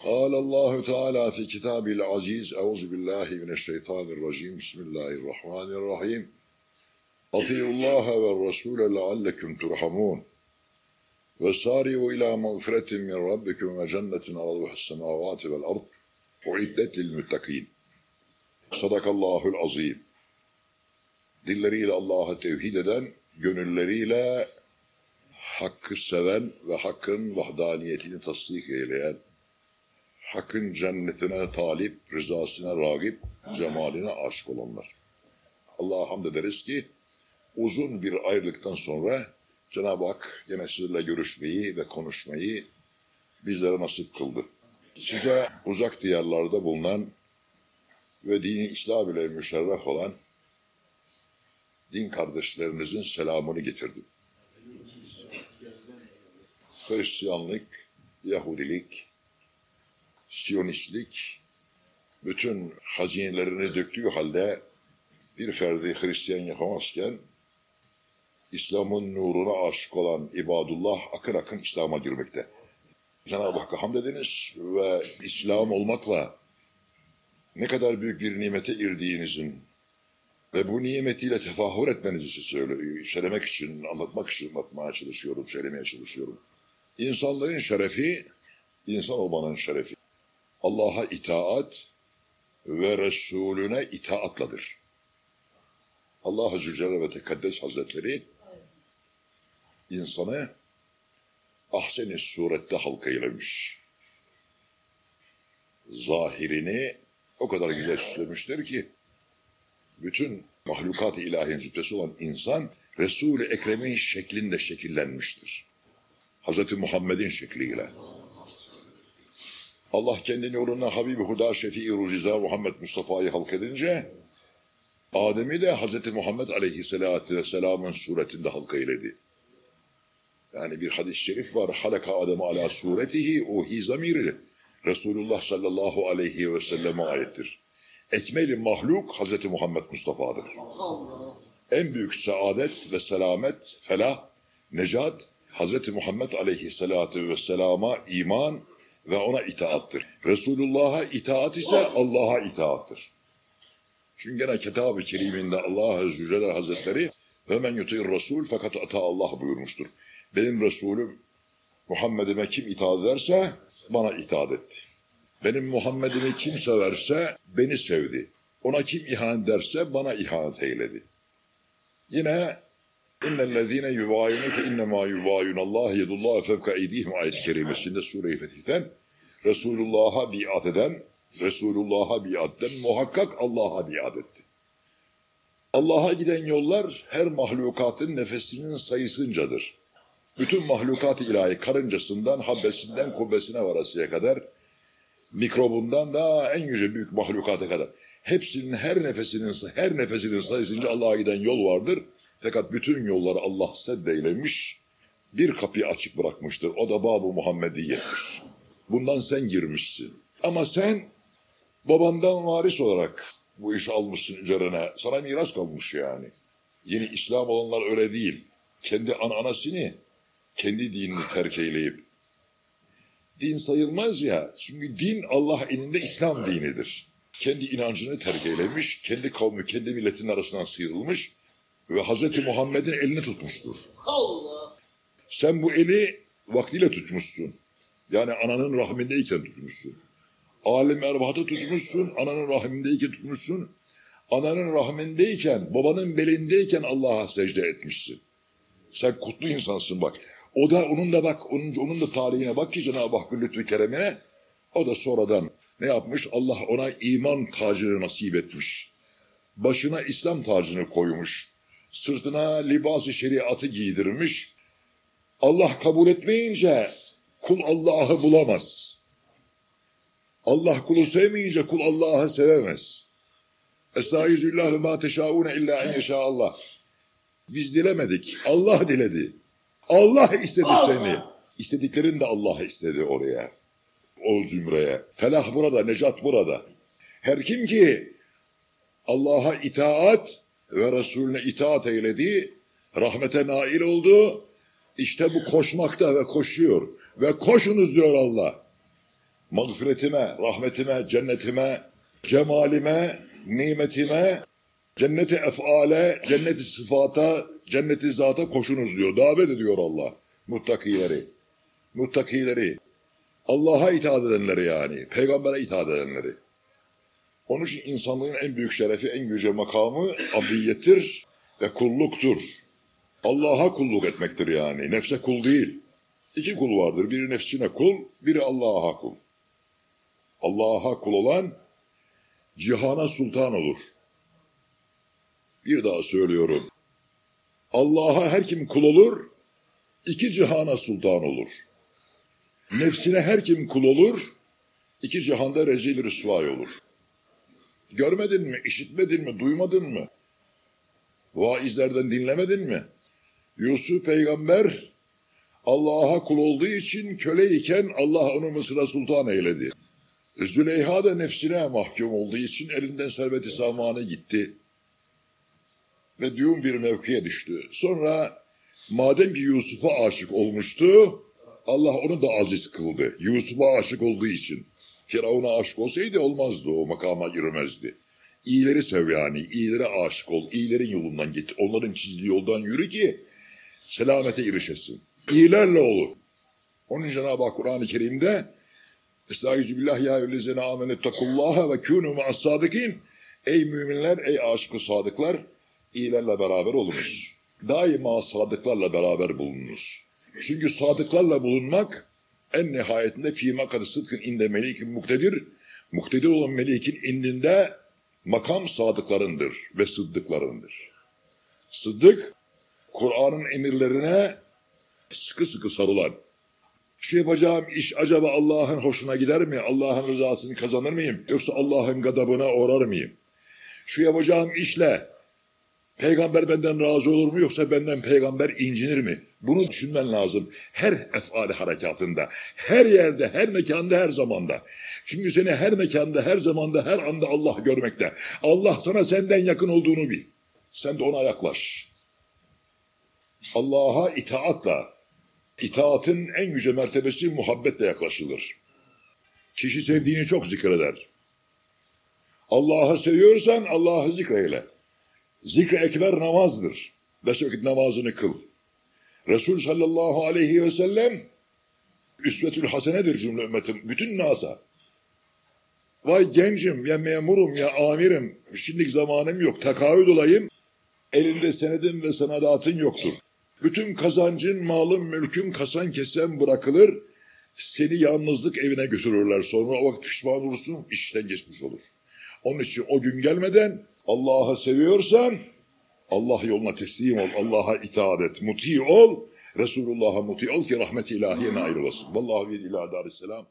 قال الله تعالى في كتابه العزيز أعوذ بالله من الشيطان الرجيم بسم الله الرحمن الرحيم أطيعوا الله والرسول لعلكم ترحمون وسارعوا إلى مغفرة من ربكم وجنة عرضها السماوات والأرض أعدت للمتقين صدق الله العظيم Dilleriyle Allah'a tevhid eden, gönülleriyle hakkı seven ve hakkın vahdaniyetini tasdik eyleyen, hakkın cennetine talip, rızasına ragip, cemaline aşık olanlar. Allah'a hamd ederiz ki uzun bir ayrılıktan sonra Cenab-ı Hak yine sizinle görüşmeyi ve konuşmayı bizlere nasip kıldı. Size uzak diyarlarda bulunan ve dini İslam ile müşerref olan din kardeşlerinizin selamını getirdim. Hristiyanlık, Yahudilik, Siyonistlik bütün hazinelerini döktüğü halde bir ferdi Hristiyan yapamazken İslam'ın nuruna aşık olan ibadullah akın akın İslam'a girmekte. Cenab-ı Hakk'a hamd ediniz ve İslam olmakla ne kadar büyük bir nimete irdiğinizin ve bu nimetiyle tefahür etmenizi söyle, söylemek için, anlatmak için anlatmaya çalışıyorum, söylemeye çalışıyorum. İnsanların şerefi, insan olmanın şerefi. Allah'a itaat ve Resulüne itaatladır. Allah Azze Celle ve Tekaddes Hazretleri insanı ahsen-i surette halka eylemiş. Zahirini o kadar güzel süslemiştir ki bütün mahlukat-ı ilahiyin zübdesi olan insan Resul-i Ekrem'in şeklinde şekillenmiştir. Hz. Muhammed'in şekliyle. Allah kendini yoluna Habibi Huda Şefii Ruziza Muhammed Mustafa'yı halk edince Adem'i de Hz. Muhammed Aleyhisselatü Vesselam'ın suretinde halka eyledi. Yani bir hadis-i şerif var. Halaka Adem'i ala suretihi o hizamiri. Resulullah sallallahu aleyhi ve selleme ayettir. Ekmeli mahluk Hz. Muhammed Mustafa'dır. En büyük saadet ve selamet, felah, necat Hz. Muhammed aleyhissalatu vesselama iman ve ona itaattır. Resulullah'a itaat ise Allah'a itaattır. Çünkü gene kitab-ı keriminde Allah Azze Hazretleri ve men yuti'ir Resul fakat ata Allah buyurmuştur. Benim Resulüm Muhammed'ime kim itaat ederse bana itaat etti. Benim Muhammed'imi kim severse beni sevdi. Ona kim ihanet derse bana ihanet eyledi. Yine İnnellezîne yuvâyuneke innemâ yuvâyunallâh yedullâhe fevka eydîhim ayet-i kerimesinde Sure-i Fetih'ten Resulullah'a biat eden, Resulullah'a biat eden muhakkak Allah'a biat etti. Allah'a giden yollar her mahlukatın nefesinin sayısıncadır. Bütün mahlukat ilahi karıncasından, habbesinden, kubbesine varasıya kadar mikrobundan da en yüce büyük mahlukata kadar. Hepsinin her nefesinin her nefesinin sayısınca Allah'a giden yol vardır. Fakat bütün yolları Allah seddeylemiş, bir kapıyı açık bırakmıştır. O da Bab-ı Muhammediyettir. Bundan sen girmişsin. Ama sen babandan varis olarak bu işi almışsın üzerine. Sana miras kalmış yani. Yeni İslam olanlar öyle değil. Kendi anasını, kendi dinini terk eyleyip. Din sayılmaz ya. Çünkü din Allah elinde İslam dinidir. Kendi inancını terk eylemiş, kendi kavmi, kendi milletin arasından sıyrılmış ve Hazreti Muhammed'in elini tutmuştur. Allah. Sen bu eli vaktiyle tutmuşsun. Yani ananın rahmindeyken tutmuşsun. Alim erbahatı tutmuşsun, ananın rahmindeyken tutmuşsun. Ananın rahmindeyken, babanın belindeyken Allah'a secde etmişsin. Sen kutlu insansın bak. O da onun da bak, onun, onun da tarihine bak ki Cenab-ı Hakk'ın lütfü keremine. O da sonradan ne yapmış? Allah ona iman tacını nasip etmiş. Başına İslam tacını koymuş. Sırtına libas-ı şeriatı giydirmiş. Allah kabul etmeyince kul Allah'ı bulamaz. Allah kulu sevmeyince kul Allah'ı sevemez. Estağizullah ve ma teşaune illa en Allah. Biz dilemedik. Allah diledi. Allah istedi seni. İstediklerin de Allah istedi oraya. O zümreye. Felah burada, necat burada. Her kim ki Allah'a itaat ve Resulüne itaat eyledi, rahmete nail oldu. İşte bu koşmakta ve koşuyor. Ve koşunuz diyor Allah. mağfiretime, rahmetime, cennetime, cemalime, nimetime, cenneti efale, cenneti sıfata, cenneti zata koşunuz diyor. Davet ediyor Allah. Muttakileri. Muttakileri. Allah'a itaat edenleri yani. Peygambere itaat edenleri. Onun için insanlığın en büyük şerefi, en yüce makamı abdiyettir ve kulluktur. Allah'a kulluk etmektir yani. Nefse kul değil. İki kul vardır. Biri nefsine kul, biri Allah'a kul. Allah'a kul olan cihana sultan olur. Bir daha söylüyorum. Allah'a her kim kul olur, iki cihana sultan olur. Nefsine her kim kul olur, iki cihanda rezil rüsvay olur. Görmedin mi, işitmedin mi, duymadın mı? Vaizlerden dinlemedin mi? Yusuf peygamber Allah'a kul olduğu için köleyken Allah onu Mısır'a sultan eyledi. Züleyha da nefsine mahkum olduğu için elinden servet-i samanı gitti. Ve düğün bir mevkiye düştü. Sonra madem ki Yusuf'a aşık olmuştu, Allah onu da aziz kıldı. Yusuf'a aşık olduğu için. Firavun'a aşık olsaydı olmazdı, o makama girmezdi. İyileri sev yani, iyilere aşık ol, iyilerin yolundan git. Onların çizdiği yoldan yürü ki selamete erişesin. İyilerle olur. Onun için Cenab-ı Hak Kur'an-ı Kerim'de Estaizu billah ya eyyühellezine amenettakullaha ve kûnû ma'as-sâdıkîn Ey müminler, ey aşık sadıklar, iyilerle beraber olunuz. Daima sadıklarla beraber bulununuz. Çünkü sadıklarla bulunmak en nihayetinde fîmâ kadı sıdkın inde melikin muktedir. Muktedir olan melikin indinde makam sadıklarındır ve sıddıklarındır. Sıddık, Kur'an'ın emirlerine sıkı sıkı sarılan, şu yapacağım iş acaba Allah'ın hoşuna gider mi? Allah'ın rızasını kazanır mıyım? Yoksa Allah'ın gadabına uğrar mıyım? Şu yapacağım işle peygamber benden razı olur mu? Yoksa benden peygamber incinir mi? Bunu düşünmen lazım. Her efali harekatında, her yerde, her mekanda, her zamanda. Çünkü seni her mekanda, her zamanda, her anda Allah görmekte. Allah sana senden yakın olduğunu bil. Sen de ona yaklaş. Allah'a itaatla, itaatın en yüce mertebesi muhabbetle yaklaşılır. Kişi sevdiğini çok zikreder. Allah'ı seviyorsan Allah'ı zikreyle. Zikre ekber namazdır. Beş vakit namazını kıl. Resul sallallahu aleyhi ve sellem üsvetül hasenedir cümle ümmetin. Bütün nasa. Vay gencim ya memurum ya amirim. Şimdilik zamanım yok. Takahüt olayım. Elinde senedin ve senadatın yoktur. Bütün kazancın, malın, mülkün kasan kesen bırakılır. Seni yalnızlık evine götürürler. Sonra o vakit pişman olursun, işten geçmiş olur. Onun için o gün gelmeden Allah'ı seviyorsan Allah yoluna teslim ol, Allah'a itaat et, muti ol. Resulullah'a muti ol ki rahmet ilahiye nail olasın. Vallahi ve ila darisselam.